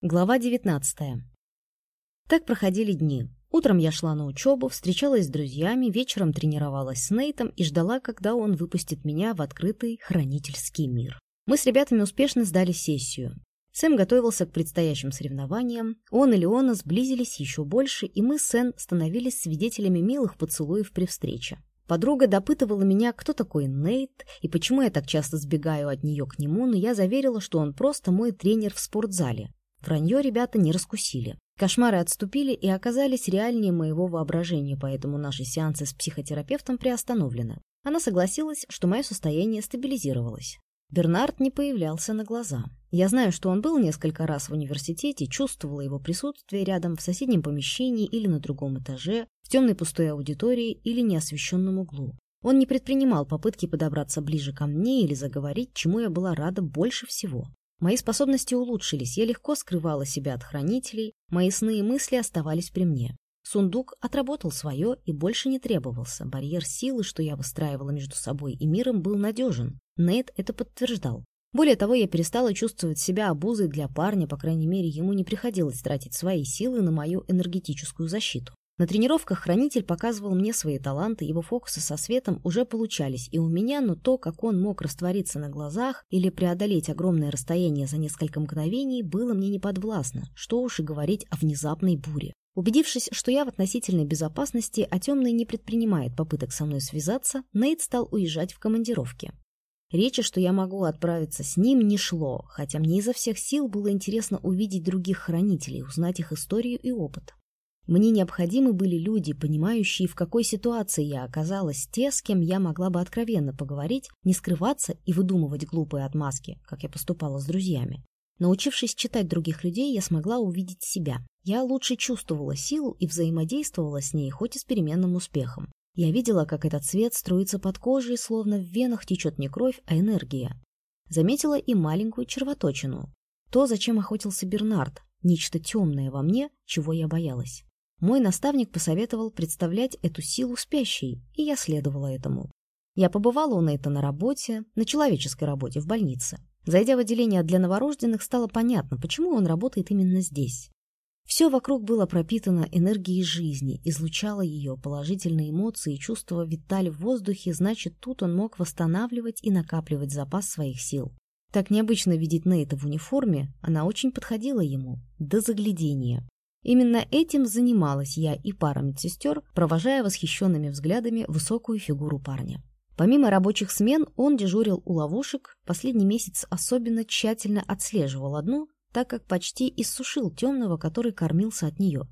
Глава 19. Так проходили дни. Утром я шла на учебу, встречалась с друзьями, вечером тренировалась с Нейтом и ждала, когда он выпустит меня в открытый хранительский мир. Мы с ребятами успешно сдали сессию. Сэм готовился к предстоящим соревнованиям, он и Леона сблизились еще больше, и мы с Сэн становились свидетелями милых поцелуев при встрече. Подруга допытывала меня, кто такой Нейт и почему я так часто сбегаю от нее к нему, но я заверила, что он просто мой тренер в спортзале. Вранье ребята не раскусили. Кошмары отступили и оказались реальнее моего воображения, поэтому наши сеансы с психотерапевтом приостановлены. Она согласилась, что мое состояние стабилизировалось. Бернард не появлялся на глаза. Я знаю, что он был несколько раз в университете, чувствовала его присутствие рядом в соседнем помещении или на другом этаже, в темной пустой аудитории или неосвещенном углу. Он не предпринимал попытки подобраться ближе ко мне или заговорить, чему я была рада больше всего. Мои способности улучшились, я легко скрывала себя от хранителей, мои сны и мысли оставались при мне. Сундук отработал свое и больше не требовался. Барьер силы, что я выстраивала между собой и миром, был надежен. Нейт это подтверждал. Более того, я перестала чувствовать себя обузой для парня, по крайней мере, ему не приходилось тратить свои силы на мою энергетическую защиту. На тренировках хранитель показывал мне свои таланты, его фокусы со светом уже получались и у меня, но то, как он мог раствориться на глазах или преодолеть огромное расстояние за несколько мгновений, было мне неподвластно, что уж и говорить о внезапной буре. Убедившись, что я в относительной безопасности, а темный не предпринимает попыток со мной связаться, Нейт стал уезжать в командировке. Речи, что я могу отправиться с ним, не шло, хотя мне изо всех сил было интересно увидеть других хранителей, узнать их историю и опыт. Мне необходимы были люди, понимающие, в какой ситуации я оказалась, те, с кем я могла бы откровенно поговорить, не скрываться и выдумывать глупые отмазки, как я поступала с друзьями. Научившись читать других людей, я смогла увидеть себя. Я лучше чувствовала силу и взаимодействовала с ней, хоть и с переменным успехом. Я видела, как этот цвет струится под кожей, словно в венах течет не кровь, а энергия. Заметила и маленькую червоточину. То, зачем охотился Бернард, нечто темное во мне, чего я боялась. Мой наставник посоветовал представлять эту силу спящей, и я следовала этому. Я побывала у Нейта на работе, на человеческой работе, в больнице. Зайдя в отделение для новорожденных, стало понятно, почему он работает именно здесь. Все вокруг было пропитано энергией жизни, излучало ее, положительные эмоции и чувства витали в воздухе, значит, тут он мог восстанавливать и накапливать запас своих сил. Так необычно видеть Нейта в униформе, она очень подходила ему, до заглядения. Именно этим занималась я и пара медсестер, провожая восхищенными взглядами высокую фигуру парня. Помимо рабочих смен, он дежурил у ловушек, последний месяц особенно тщательно отслеживал одну, так как почти иссушил темного, который кормился от нее.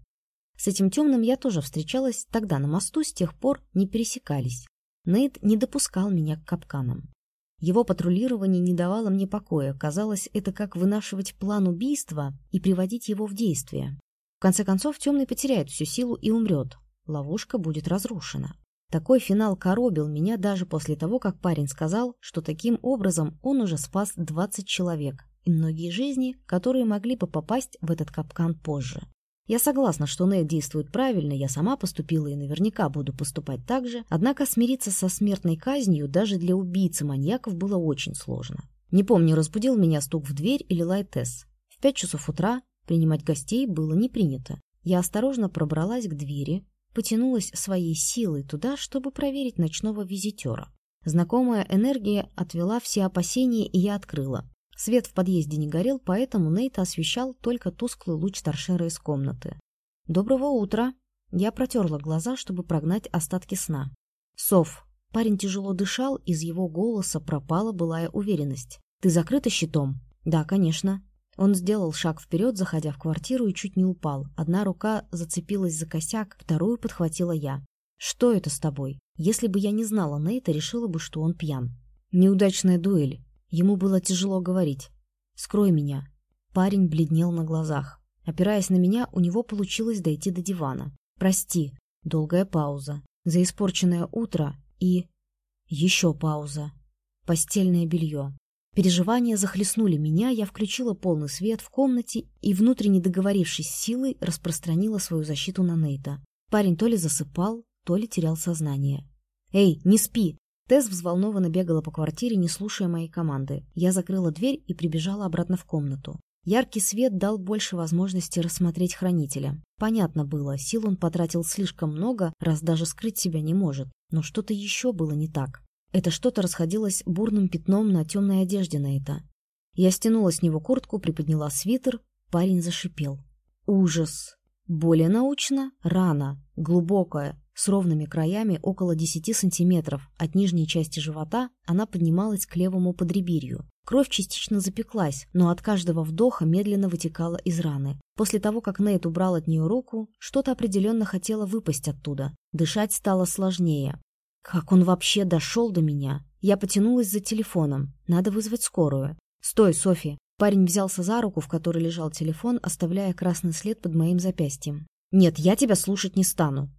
С этим темным я тоже встречалась тогда на мосту, с тех пор не пересекались. Нейт не допускал меня к капканам. Его патрулирование не давало мне покоя, казалось, это как вынашивать план убийства и приводить его в действие. В конце концов, темный потеряет всю силу и умрет. Ловушка будет разрушена. Такой финал коробил меня даже после того, как парень сказал, что таким образом он уже спас 20 человек и многие жизни, которые могли бы попасть в этот капкан позже. Я согласна, что Нейт действует правильно, я сама поступила и наверняка буду поступать так же, однако смириться со смертной казнью даже для убийцы-маньяков было очень сложно. Не помню, разбудил меня стук в дверь или лай Тесс. В пять часов утра Принимать гостей было не принято. Я осторожно пробралась к двери, потянулась своей силой туда, чтобы проверить ночного визитера. Знакомая энергия отвела все опасения, и я открыла. Свет в подъезде не горел, поэтому Нейта освещал только тусклый луч торшера из комнаты. «Доброго утра!» Я протерла глаза, чтобы прогнать остатки сна. «Сов!» Парень тяжело дышал, из его голоса пропала былая уверенность. «Ты закрыта щитом?» «Да, конечно». Он сделал шаг вперед, заходя в квартиру, и чуть не упал. Одна рука зацепилась за косяк, вторую подхватила я. «Что это с тобой?» Если бы я не знала Нейта, решила бы, что он пьян. Неудачная дуэль. Ему было тяжело говорить. «Скрой меня». Парень бледнел на глазах. Опираясь на меня, у него получилось дойти до дивана. «Прости». Долгая пауза. За испорченное утро и... Еще пауза. Постельное белье. Переживания захлестнули меня, я включила полный свет в комнате и, внутренне договорившись с силой, распространила свою защиту на Нейта. Парень то ли засыпал, то ли терял сознание. «Эй, не спи!» Тесс взволнованно бегала по квартире, не слушая моей команды. Я закрыла дверь и прибежала обратно в комнату. Яркий свет дал больше возможности рассмотреть хранителя. Понятно было, сил он потратил слишком много, раз даже скрыть себя не может. Но что-то еще было не так. Это что-то расходилось бурным пятном на темной одежде Нейта. Я стянула с него куртку, приподняла свитер, парень зашипел. Ужас! Более научно — рана, глубокая, с ровными краями около 10 сантиметров. От нижней части живота она поднималась к левому подреберью. Кровь частично запеклась, но от каждого вдоха медленно вытекала из раны. После того, как Нейт убрал от нее руку, что-то определенно хотело выпасть оттуда. Дышать стало сложнее. Как он вообще дошел до меня? Я потянулась за телефоном. Надо вызвать скорую. «Стой, Софи!» Парень взялся за руку, в которой лежал телефон, оставляя красный след под моим запястьем. «Нет, я тебя слушать не стану.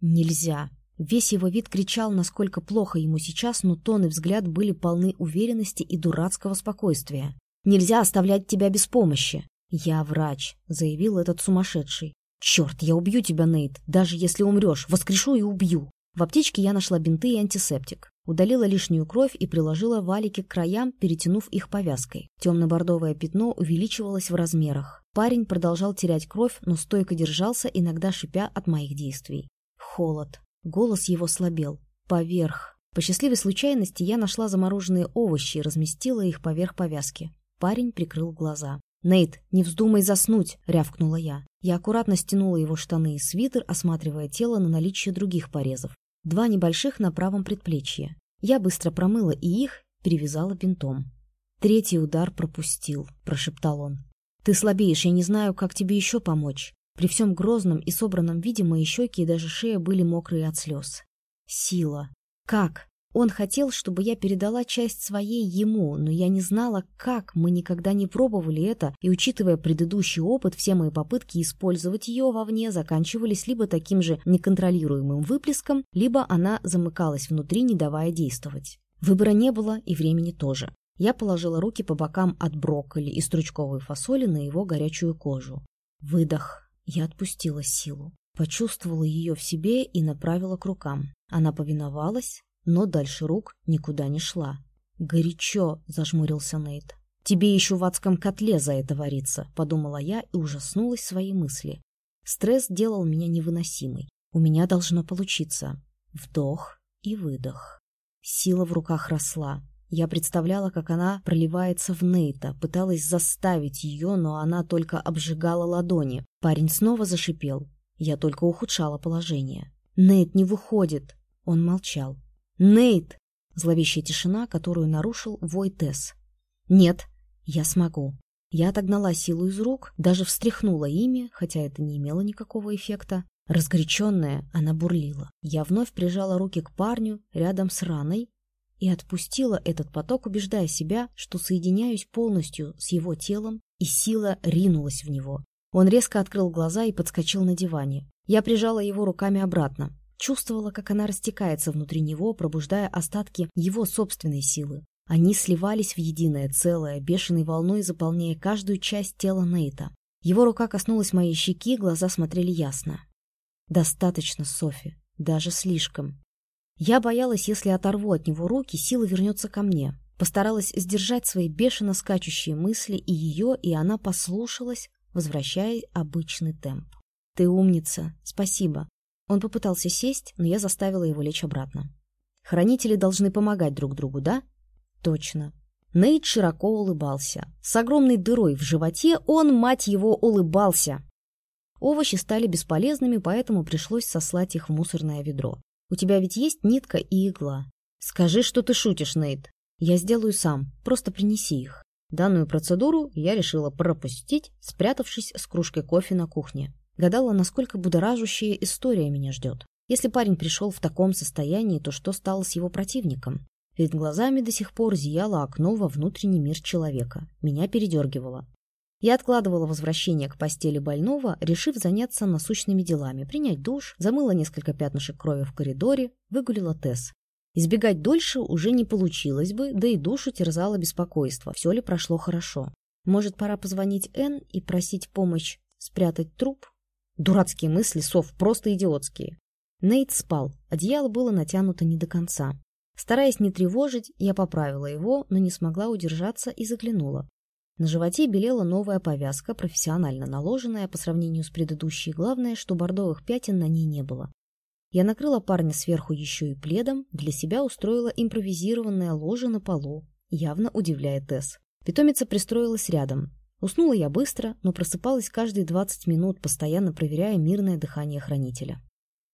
Нельзя. Весь его вид кричал, насколько плохо ему сейчас, но тон и взгляд были полны уверенности и дурацкого спокойствия. «Нельзя оставлять тебя без помощи!» «Я врач», — заявил этот сумасшедший. «Черт, я убью тебя, Нейт, даже если умрешь, воскрешу и убью!» В аптечке я нашла бинты и антисептик. Удалила лишнюю кровь и приложила валики к краям, перетянув их повязкой. Темно-бордовое пятно увеличивалось в размерах. Парень продолжал терять кровь, но стойко держался, иногда шипя от моих действий. Холод. Голос его слабел. Поверх. По счастливой случайности я нашла замороженные овощи и разместила их поверх повязки. Парень прикрыл глаза. «Нейт, не вздумай заснуть!» — рявкнула я. Я аккуратно стянула его штаны и свитер, осматривая тело на наличие других порезов. Два небольших на правом предплечье. Я быстро промыла и их, перевязала бинтом. «Третий удар пропустил», — прошептал он. «Ты слабеешь, я не знаю, как тебе еще помочь. При всем грозном и собранном виде мои щеки и даже шея были мокрые от слез. Сила. Как? Он хотел, чтобы я передала часть своей ему, но я не знала, как, мы никогда не пробовали это, и, учитывая предыдущий опыт, все мои попытки использовать ее вовне заканчивались либо таким же неконтролируемым выплеском, либо она замыкалась внутри, не давая действовать. Выбора не было, и времени тоже. Я положила руки по бокам от брокколи и стручковой фасоли на его горячую кожу. Выдох. Я отпустила силу, почувствовала ее в себе и направила к рукам. Она повиновалась, но дальше рук никуда не шла. «Горячо!» — зажмурился Нейт. «Тебе еще в адском котле за это вариться», — подумала я и ужаснулась своей мысли. Стресс делал меня невыносимой. У меня должно получиться. Вдох и выдох. Сила в руках росла. Я представляла, как она проливается в Нейта, пыталась заставить ее, но она только обжигала ладони. Парень снова зашипел. Я только ухудшала положение. «Нейт не выходит!» Он молчал. «Нейт!» Зловещая тишина, которую нарушил вой Тесс. «Нет, я смогу». Я отогнала силу из рук, даже встряхнула ими, хотя это не имело никакого эффекта. Разгоряченная, она бурлила. Я вновь прижала руки к парню рядом с раной и отпустила этот поток, убеждая себя, что соединяюсь полностью с его телом, и сила ринулась в него. Он резко открыл глаза и подскочил на диване. Я прижала его руками обратно. Чувствовала, как она растекается внутри него, пробуждая остатки его собственной силы. Они сливались в единое целое, бешеной волной заполняя каждую часть тела Нейта. Его рука коснулась моей щеки, глаза смотрели ясно. «Достаточно, Софи. Даже слишком. Я боялась, если оторву от него руки, сила вернется ко мне. Постаралась сдержать свои бешено скачущие мысли и ее, и она послушалась, возвращая обычный темп. «Ты умница. Спасибо». Он попытался сесть, но я заставила его лечь обратно. «Хранители должны помогать друг другу, да?» «Точно». Нейт широко улыбался. С огромной дырой в животе он, мать его, улыбался. Овощи стали бесполезными, поэтому пришлось сослать их в мусорное ведро. У тебя ведь есть нитка и игла. Скажи, что ты шутишь, Нейт. Я сделаю сам, просто принеси их. Данную процедуру я решила пропустить, спрятавшись с кружкой кофе на кухне. Гадала, насколько будоражущая история меня ждет. Если парень пришел в таком состоянии, то что стало с его противником? Перед глазами до сих пор зияло окно во внутренний мир человека. Меня передергивало. Я откладывала возвращение к постели больного, решив заняться насущными делами, принять душ, замыла несколько пятнышек крови в коридоре, выгулила Тесс. Избегать дольше уже не получилось бы, да и душу терзало беспокойство, все ли прошло хорошо. Может, пора позвонить Энн и просить помощь спрятать труп? Дурацкие мысли, сов, просто идиотские. Нейт спал, одеяло было натянуто не до конца. Стараясь не тревожить, я поправила его, но не смогла удержаться и заглянула. На животе белела новая повязка, профессионально наложенная по сравнению с предыдущей. Главное, что бордовых пятен на ней не было. Я накрыла парня сверху еще и пледом, для себя устроила импровизированное ложе на полу, явно удивляя Тесс. Питомица пристроилась рядом. Уснула я быстро, но просыпалась каждые 20 минут, постоянно проверяя мирное дыхание хранителя.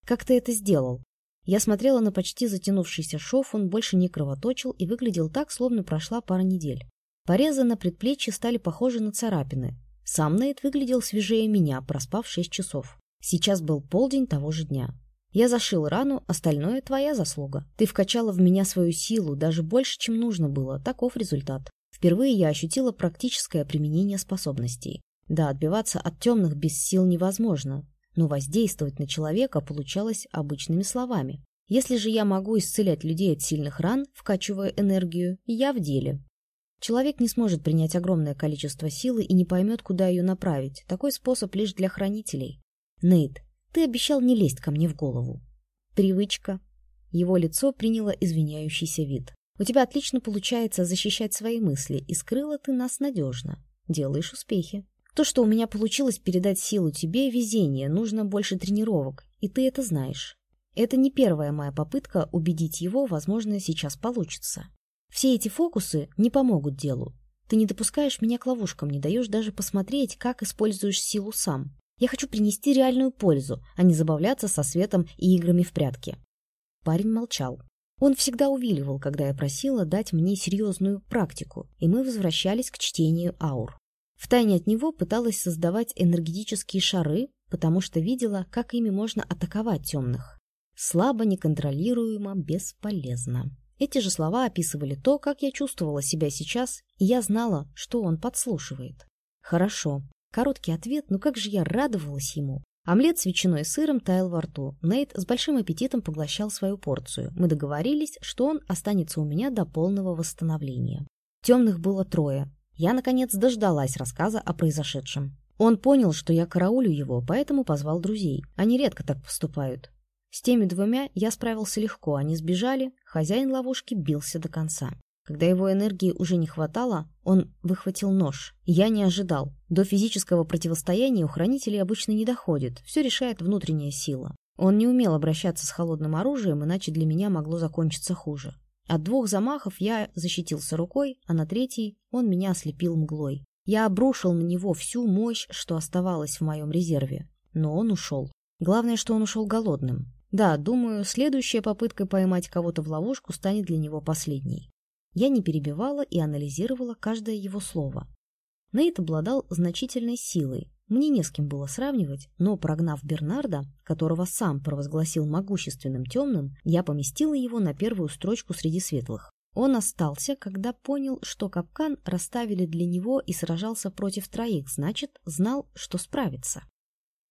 «Как ты это сделал?» Я смотрела на почти затянувшийся шов, он больше не кровоточил и выглядел так, словно прошла пара недель. Порезы на предплечье стали похожи на царапины. Сам Нейт выглядел свежее меня, проспав шесть часов. Сейчас был полдень того же дня. Я зашил рану, остальное твоя заслуга. Ты вкачала в меня свою силу, даже больше, чем нужно было. Таков результат. Впервые я ощутила практическое применение способностей. Да, отбиваться от темных без сил невозможно, но воздействовать на человека получалось обычными словами. Если же я могу исцелять людей от сильных ран, вкачивая энергию, я в деле. Человек не сможет принять огромное количество силы и не поймет, куда ее направить. Такой способ лишь для хранителей. Нейт, ты обещал не лезть ко мне в голову. Привычка. Его лицо приняло извиняющийся вид. У тебя отлично получается защищать свои мысли, и скрыла ты нас надежно. Делаешь успехи. То, что у меня получилось передать силу тебе, везение, нужно больше тренировок, и ты это знаешь. Это не первая моя попытка убедить его, возможно, сейчас получится. Все эти фокусы не помогут делу. Ты не допускаешь меня к ловушкам, не даешь даже посмотреть, как используешь силу сам. Я хочу принести реальную пользу, а не забавляться со светом и играми в прятки. Парень молчал. Он всегда увиливал, когда я просила дать мне серьезную практику, и мы возвращались к чтению аур. Втайне от него пыталась создавать энергетические шары, потому что видела, как ими можно атаковать темных. Слабо, неконтролируемо, бесполезно. Эти же слова описывали то, как я чувствовала себя сейчас, и я знала, что он подслушивает. Хорошо. Короткий ответ, но как же я радовалась ему. Омлет с ветчиной и сыром таял во рту. Нейт с большим аппетитом поглощал свою порцию. Мы договорились, что он останется у меня до полного восстановления. Темных было трое. Я, наконец, дождалась рассказа о произошедшем. Он понял, что я караулю его, поэтому позвал друзей. Они редко так поступают. С теми двумя я справился легко, они сбежали, хозяин ловушки бился до конца. Когда его энергии уже не хватало, он выхватил нож. Я не ожидал. До физического противостояния у хранителей обычно не доходит, все решает внутренняя сила. Он не умел обращаться с холодным оружием, иначе для меня могло закончиться хуже. От двух замахов я защитился рукой, а на третий он меня ослепил мглой. Я обрушил на него всю мощь, что оставалась в моем резерве. Но он ушел. Главное, что он ушел голодным. Да, думаю, следующая попытка поймать кого-то в ловушку станет для него последней. Я не перебивала и анализировала каждое его слово. Нейт обладал значительной силой. Мне не с кем было сравнивать, но, прогнав Бернарда, которого сам провозгласил могущественным темным, я поместила его на первую строчку среди светлых. Он остался, когда понял, что капкан расставили для него и сражался против троих, значит, знал, что справится.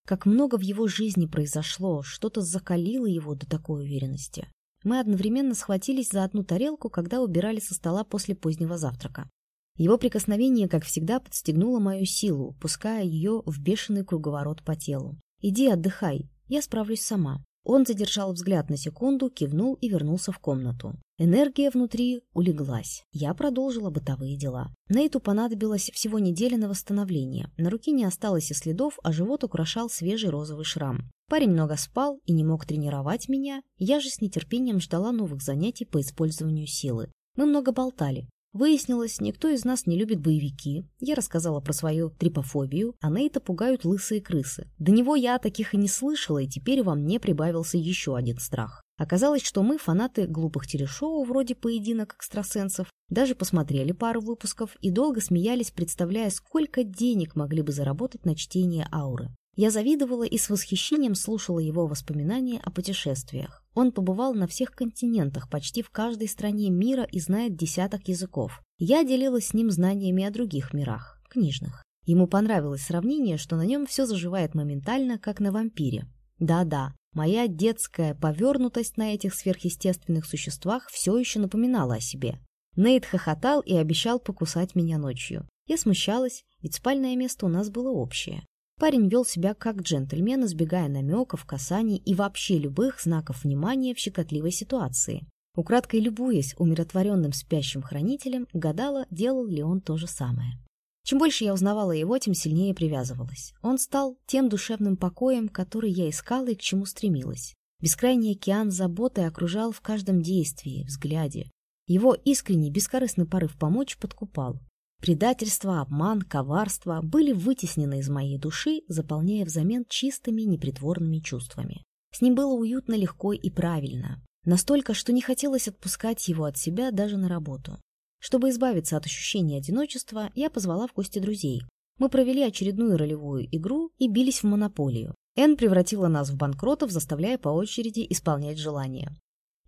Как много в его жизни произошло, что-то закалило его до такой уверенности. Мы одновременно схватились за одну тарелку, когда убирали со стола после позднего завтрака. Его прикосновение, как всегда, подстегнуло мою силу, пуская ее в бешеный круговорот по телу. «Иди отдыхай, я справлюсь сама». Он задержал взгляд на секунду, кивнул и вернулся в комнату. Энергия внутри улеглась. Я продолжила бытовые дела. Нейту понадобилось всего неделя на восстановление. На руке не осталось и следов, а живот украшал свежий розовый шрам. Парень много спал и не мог тренировать меня. Я же с нетерпением ждала новых занятий по использованию силы. Мы много болтали. Выяснилось, никто из нас не любит боевики. Я рассказала про свою трипофобию, а Нейта пугают лысые крысы. До него я таких и не слышала, и теперь во мне прибавился еще один страх. Оказалось, что мы фанаты глупых телешоу вроде «Поединок экстрасенсов», даже посмотрели пару выпусков и долго смеялись, представляя, сколько денег могли бы заработать на чтение ауры. Я завидовала и с восхищением слушала его воспоминания о путешествиях. Он побывал на всех континентах, почти в каждой стране мира и знает десяток языков. Я делилась с ним знаниями о других мирах, книжных. Ему понравилось сравнение, что на нем все заживает моментально, как на вампире. Да-да, моя детская повернутость на этих сверхъестественных существах все еще напоминала о себе. Нейт хохотал и обещал покусать меня ночью. Я смущалась, ведь спальное место у нас было общее. Парень вел себя как джентльмен, избегая намеков, касаний и вообще любых знаков внимания в щекотливой ситуации. Украдкой любуясь умиротворенным спящим хранителем, гадала, делал ли он то же самое. Чем больше я узнавала его, тем сильнее привязывалась. Он стал тем душевным покоем, который я искала и к чему стремилась. Бескрайний океан заботы окружал в каждом действии, взгляде. Его искренний, бескорыстный порыв помочь подкупал. Предательство, обман, коварство были вытеснены из моей души, заполняя взамен чистыми, непритворными чувствами. С ним было уютно, легко и правильно. Настолько, что не хотелось отпускать его от себя даже на работу. Чтобы избавиться от ощущения одиночества, я позвала в гости друзей. Мы провели очередную ролевую игру и бились в монополию. Энн превратила нас в банкротов, заставляя по очереди исполнять желания.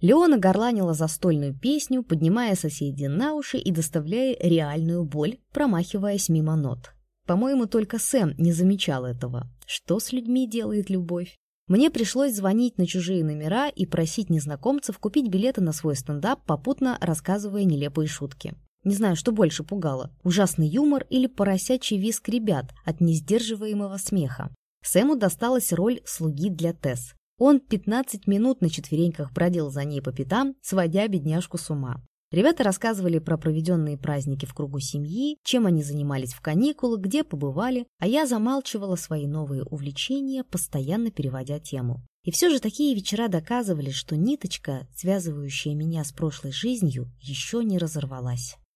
Леона горланила застольную песню, поднимая соседей на уши и доставляя реальную боль, промахиваясь мимо нот. По-моему, только Сэм не замечал этого. Что с людьми делает любовь? Мне пришлось звонить на чужие номера и просить незнакомцев купить билеты на свой стендап, попутно рассказывая нелепые шутки. Не знаю, что больше пугало – ужасный юмор или поросячий виск ребят от несдерживаемого смеха. Сэму досталась роль слуги для Тесс. Он 15 минут на четвереньках бродил за ней по пятам, сводя бедняжку с ума. Ребята рассказывали про проведенные праздники в кругу семьи, чем они занимались в каникулы, где побывали, а я замалчивала свои новые увлечения, постоянно переводя тему. И все же такие вечера доказывали, что ниточка, связывающая меня с прошлой жизнью, еще не разорвалась.